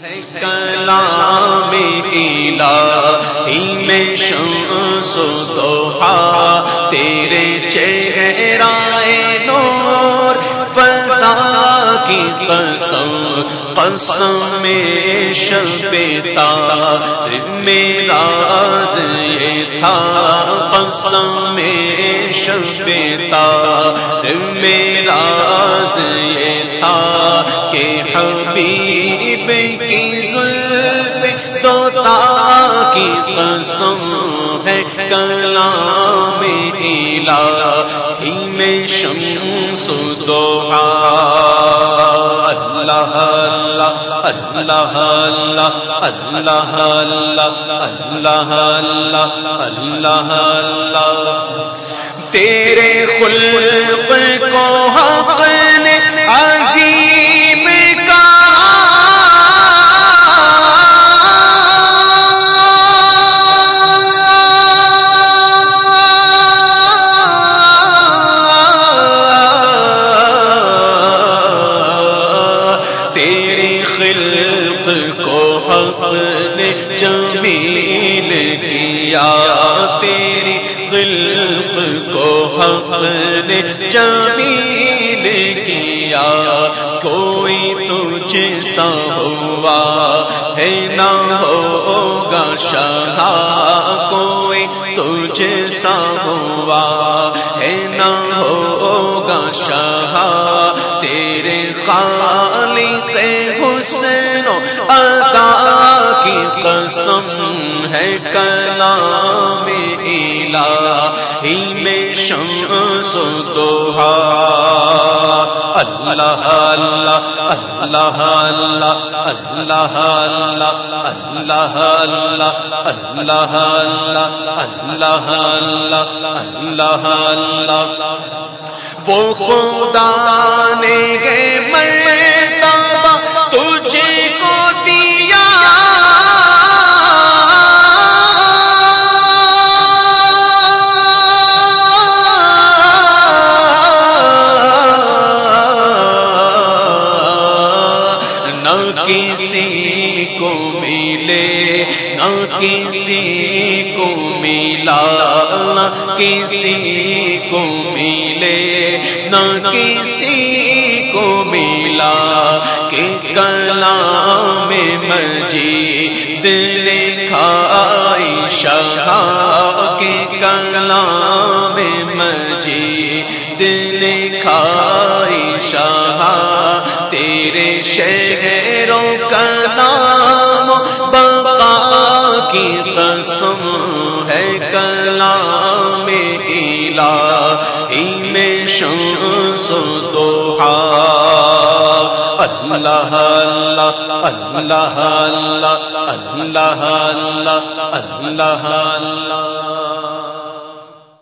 کلام الہی میں شمس و دوحا تیرے چہرہ نور، فضا کی قسم قسم میں شب تار، میرا تھا، قسم میں شب تار میرا یہ تھا کہ حبیب کی ظلم دوتا کی قسم ہے، کلام الہی میں شمس دوحا اللہ اللہ اللہ اللہ اللہ اللہ اللہ اللہ اللہ تیرے خلق کو حق حق نے جمیل کیا، تیری خلق کو حق نے جمیل کیا۔ کوئی تجھ سا ہوا ہے، نہ ہوگا شاہ۔ کوئی تجھ سا ہوا ہے، نہ ہوگا شاہ۔ تیرے خالق حسن قسم ہے کلام الہی میں شمس و دوحا اللہ اللہ اللہ اللہ اللہ اللہ اللہ اللہ اللہ اللہ اللہ اللہ وہ خدا نے گے ملے، نہ کسی کو ملا، نہ کسی کو ملے، نہ کسی کو ملا کہ کلام مجید لکھائی شاہ کے کلام مجید لکھائی شاہ تیرے شہروں کا کی قسم ہے کلام علا میں شمس و دوحا اللہ اللہ اللہ اللہ اللہ اللہ اللہ اللہ۔